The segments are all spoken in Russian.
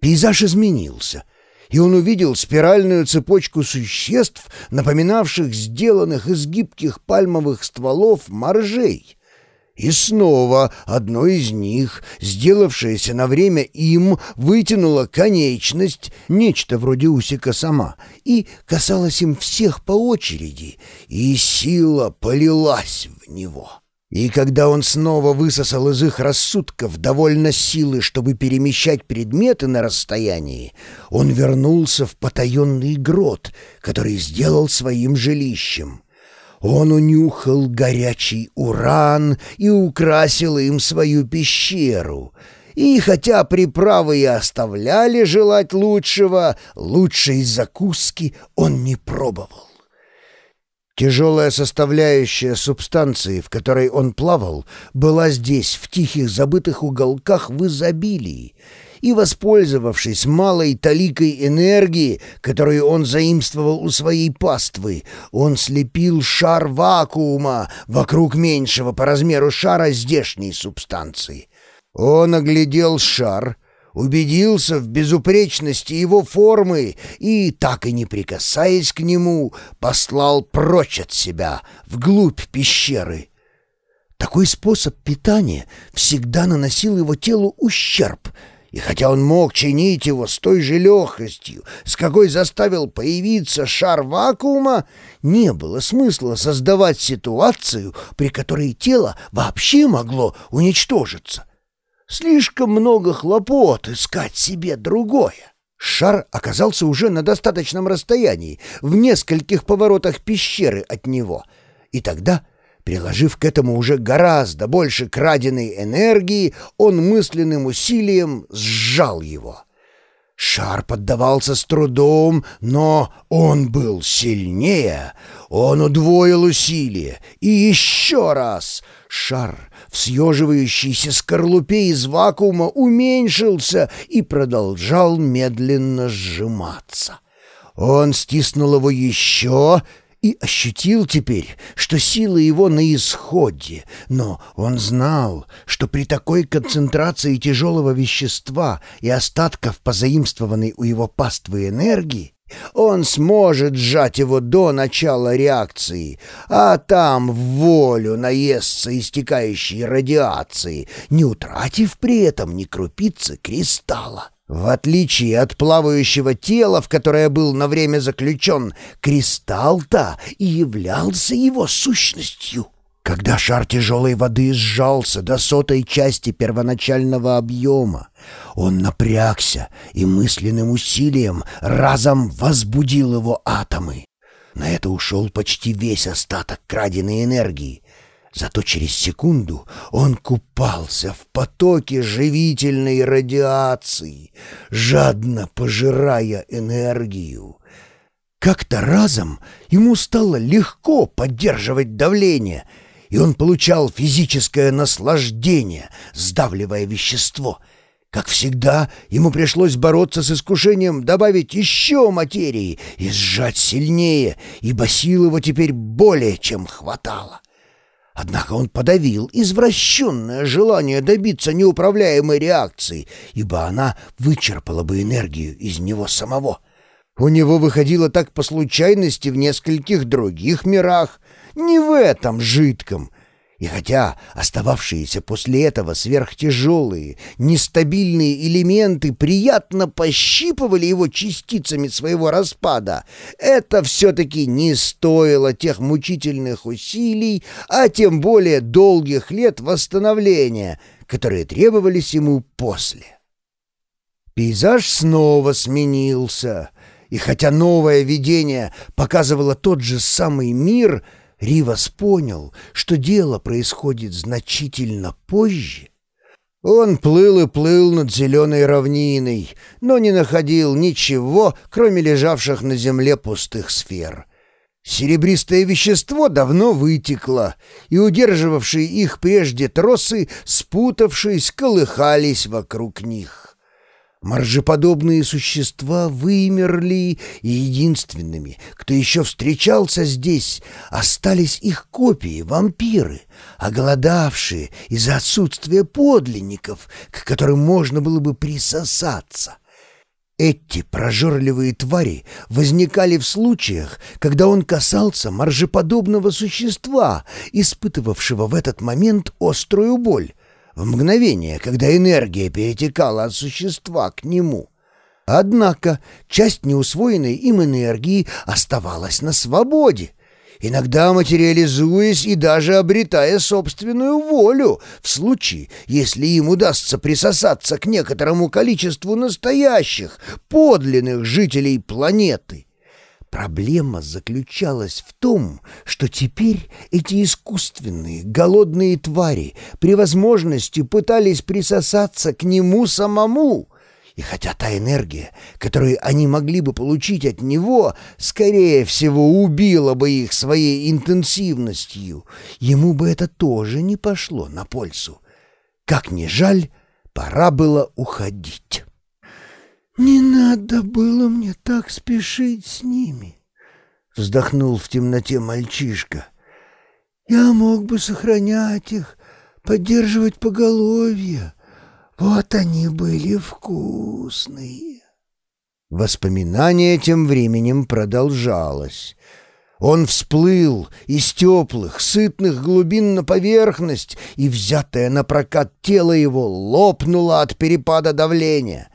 Пейзаж изменился, и он увидел спиральную цепочку существ, напоминавших сделанных из гибких пальмовых стволов моржей. И снова одно из них, сделавшееся на время им, вытянуло конечность, нечто вроде усика сама, и касалось им всех по очереди, и сила полилась в него. И когда он снова высосал из их рассудков довольно силы, чтобы перемещать предметы на расстоянии, он вернулся в потаенный грот, который сделал своим жилищем. Он унюхал горячий уран и украсил им свою пещеру. И хотя приправы и оставляли желать лучшего, лучшей закуски он не пробовал. Тяжелая составляющая субстанции, в которой он плавал, была здесь, в тихих забытых уголках в изобилии, и, воспользовавшись малой таликой энергии, которую он заимствовал у своей паствы, он слепил шар вакуума вокруг меньшего по размеру шара здешней субстанции. Он оглядел шар — убедился в безупречности его формы и, так и не прикасаясь к нему, послал прочь от себя, вглубь пещеры. Такой способ питания всегда наносил его телу ущерб, и хотя он мог чинить его с той же легкостью, с какой заставил появиться шар вакуума, не было смысла создавать ситуацию, при которой тело вообще могло уничтожиться. Слишком много хлопот искать себе другое. Шар оказался уже на достаточном расстоянии, в нескольких поворотах пещеры от него. И тогда, приложив к этому уже гораздо больше краденой энергии, он мысленным усилием сжал его. Шар поддавался с трудом, но он был сильнее. Он удвоил усилия. И еще раз шар в съеживающейся скорлупе из вакуума уменьшился и продолжал медленно сжиматься. Он стиснул его еще и ощутил теперь, что силы его на исходе, но он знал, что при такой концентрации тяжелого вещества и остатков позаимствованной у его паствы энергии он сможет сжать его до начала реакции, а там в волю наестся истекающей радиации, не утратив при этом ни крупицы кристалла. В отличие от плавающего тела, в которое был на время заключен, кристалл-то и являлся его сущностью. Когда шар тяжелой воды сжался до сотой части первоначального объема, он напрягся и мысленным усилием разом возбудил его атомы. На это ушел почти весь остаток краденой энергии. Зато через секунду он купался в потоке живительной радиации, жадно пожирая энергию. Как-то разом ему стало легко поддерживать давление — и он получал физическое наслаждение, сдавливая вещество. Как всегда, ему пришлось бороться с искушением добавить еще материи и сжать сильнее, ибо сил его теперь более чем хватало. Однако он подавил извращенное желание добиться неуправляемой реакции, ибо она вычерпала бы энергию из него самого. У него выходило так по случайности в нескольких других мирах, не в этом жидком. И хотя остававшиеся после этого сверхтяжелые, нестабильные элементы приятно пощипывали его частицами своего распада, это все-таки не стоило тех мучительных усилий, а тем более долгих лет восстановления, которые требовались ему после. Пейзаж снова сменился, и хотя новое видение показывало тот же самый мир — Ривас понял, что дело происходит значительно позже. Он плыл и плыл над зеленой равниной, но не находил ничего, кроме лежавших на земле пустых сфер. Серебристое вещество давно вытекло, и удерживавшие их прежде тросы, спутавшись, колыхались вокруг них. Моржеподобные существа вымерли, и единственными, кто еще встречался здесь, остались их копии, вампиры, оголодавшие из-за отсутствия подлинников, к которым можно было бы присосаться. Эти прожорливые твари возникали в случаях, когда он касался моржеподобного существа, испытывавшего в этот момент острую боль, в мгновение, когда энергия перетекала от существа к нему. Однако часть неусвоенной им энергии оставалась на свободе, иногда материализуясь и даже обретая собственную волю, в случае, если им удастся присосаться к некоторому количеству настоящих, подлинных жителей планеты. Проблема заключалась в том, что теперь эти искусственные, голодные твари при возможности пытались присосаться к нему самому — и хотя та энергия, которую они могли бы получить от него, скорее всего, убила бы их своей интенсивностью, ему бы это тоже не пошло на пользу. Как ни жаль, пора было уходить. «Не надо было мне так спешить с ними», — вздохнул в темноте мальчишка. «Я мог бы сохранять их, поддерживать поголовье». Вот они были вкусные. Воспоминание тем временем продолжалось. Он всплыл из теплых, сытных глубин на поверхность, и взятое на прокат тело его лопнуло от перепада давления.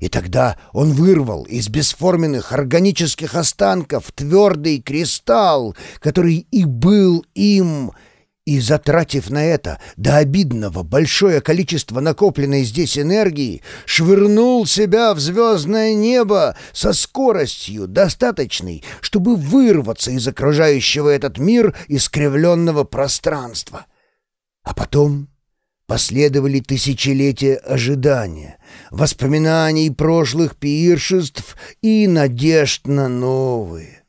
И тогда он вырвал из бесформенных органических останков твердый кристалл, который и был им — и, затратив на это до обидного большое количество накопленной здесь энергии, швырнул себя в звездное небо со скоростью, достаточной, чтобы вырваться из окружающего этот мир искривленного пространства. А потом последовали тысячелетия ожидания, воспоминаний прошлых пиршеств и надежд на новые.